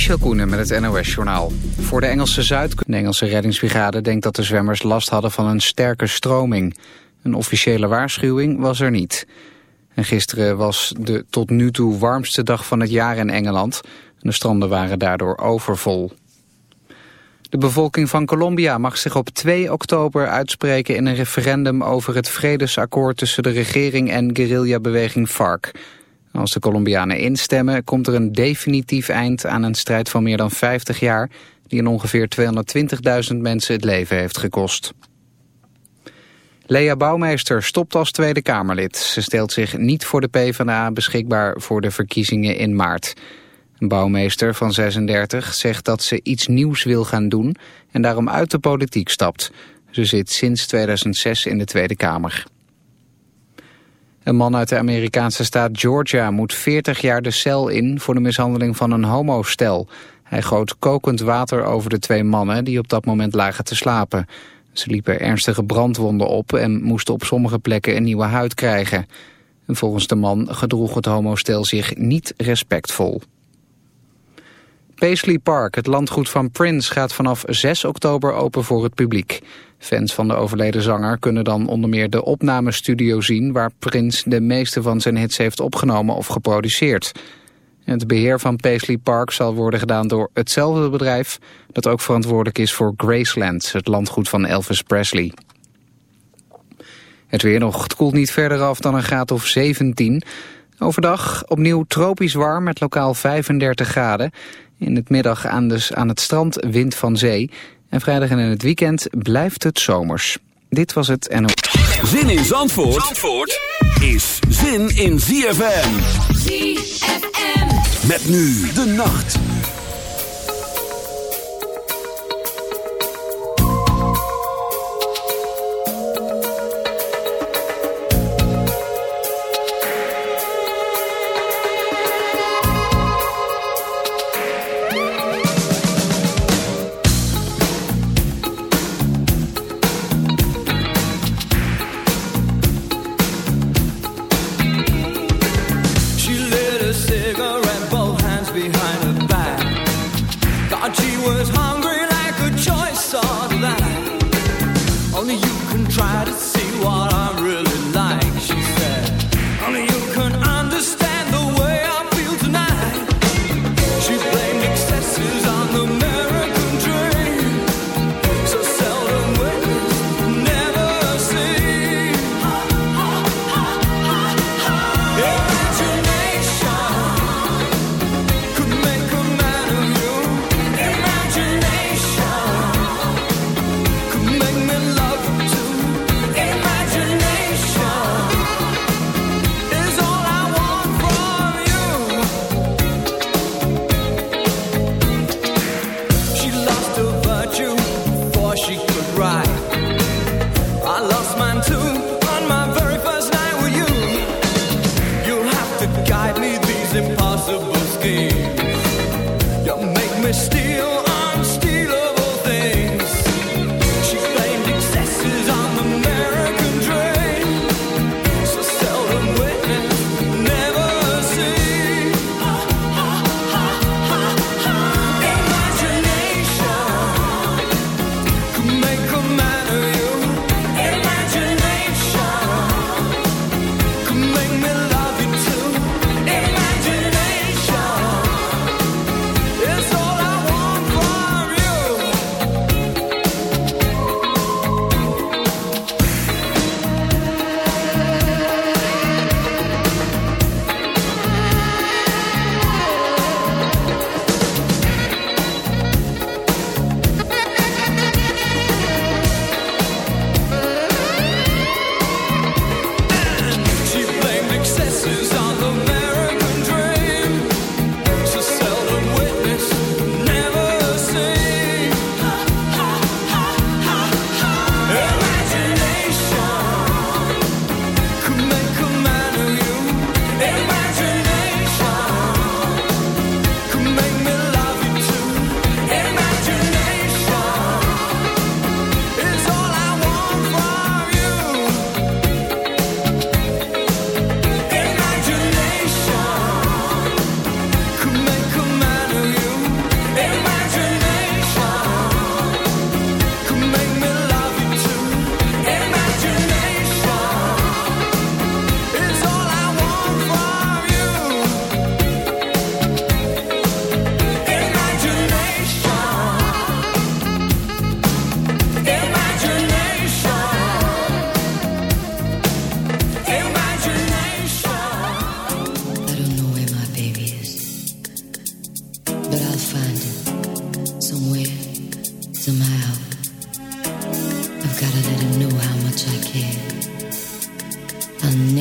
Michel Koenen met het NOS-journaal. Voor de Engelse Zuid... De Engelse reddingsbrigade denkt dat de zwemmers last hadden van een sterke stroming. Een officiële waarschuwing was er niet. En gisteren was de tot nu toe warmste dag van het jaar in Engeland. De stranden waren daardoor overvol. De bevolking van Colombia mag zich op 2 oktober uitspreken in een referendum over het vredesakkoord tussen de regering en guerrillabeweging FARC. Als de Colombianen instemmen komt er een definitief eind aan een strijd van meer dan 50 jaar die in ongeveer 220.000 mensen het leven heeft gekost. Lea Bouwmeester stopt als Tweede Kamerlid. Ze stelt zich niet voor de PvdA beschikbaar voor de verkiezingen in maart. Een bouwmeester van 36 zegt dat ze iets nieuws wil gaan doen en daarom uit de politiek stapt. Ze zit sinds 2006 in de Tweede Kamer. Een man uit de Amerikaanse staat Georgia moet 40 jaar de cel in voor de mishandeling van een homostel. Hij goot kokend water over de twee mannen die op dat moment lagen te slapen. Ze liepen ernstige brandwonden op en moesten op sommige plekken een nieuwe huid krijgen. En volgens de man gedroeg het homostel zich niet respectvol. Paisley Park, het landgoed van Prince, gaat vanaf 6 oktober open voor het publiek. Fans van de overleden zanger kunnen dan onder meer de opnamestudio zien... waar Prince de meeste van zijn hits heeft opgenomen of geproduceerd. Het beheer van Paisley Park zal worden gedaan door hetzelfde bedrijf... dat ook verantwoordelijk is voor Graceland, het landgoed van Elvis Presley. Het weer nog, koelt niet verder af dan een graad of 17. Overdag opnieuw tropisch warm met lokaal 35 graden. In het middag aan, dus aan het strand wind van zee. En vrijdag en in het weekend blijft het zomers. Dit was het en... Zin in Zandvoort, Zandvoort is zin in ZFM. ZFM. Met nu de nacht.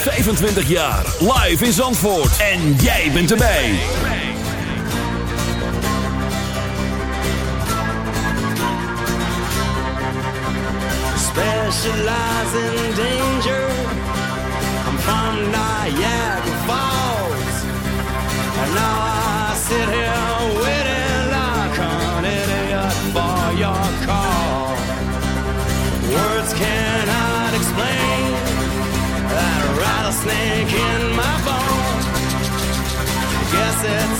25 jaar. Live in Zandvoort. En jij bent erbij. Specialize in assets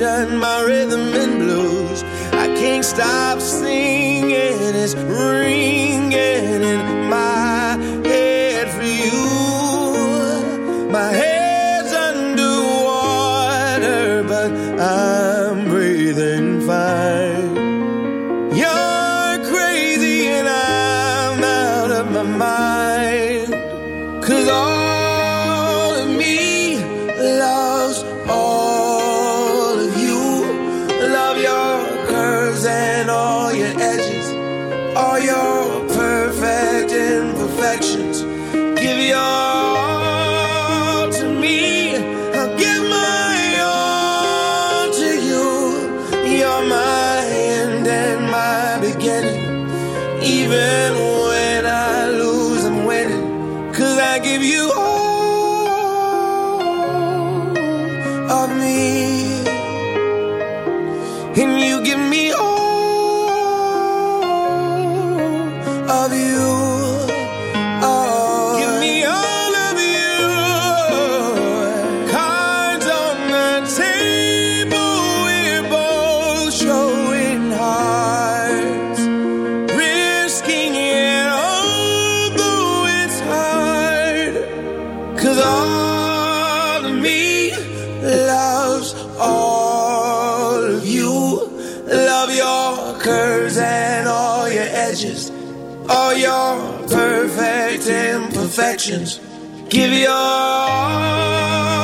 reflection, my rhythm. all your perfect imperfections. Give your all.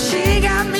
she got me